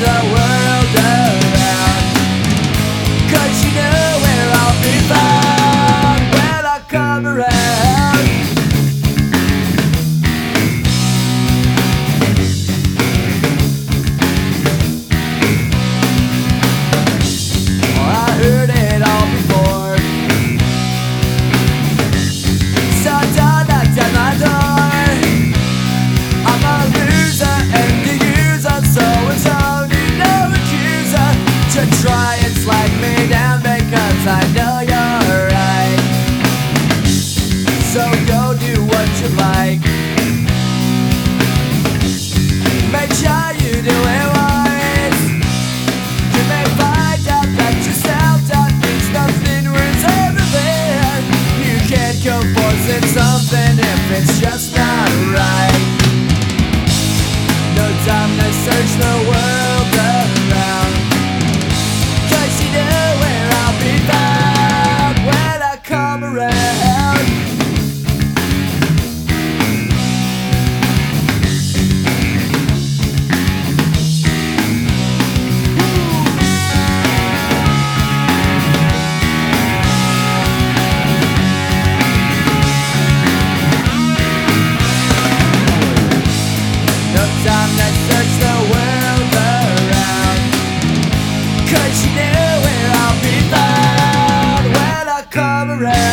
I was what you like. Make sure you do it right. You may find out that yourself that means nothing ruins everything. You can't go forcing something if it's just not right. No time to search the world around. Cause you know where I'll be found when I come around. around.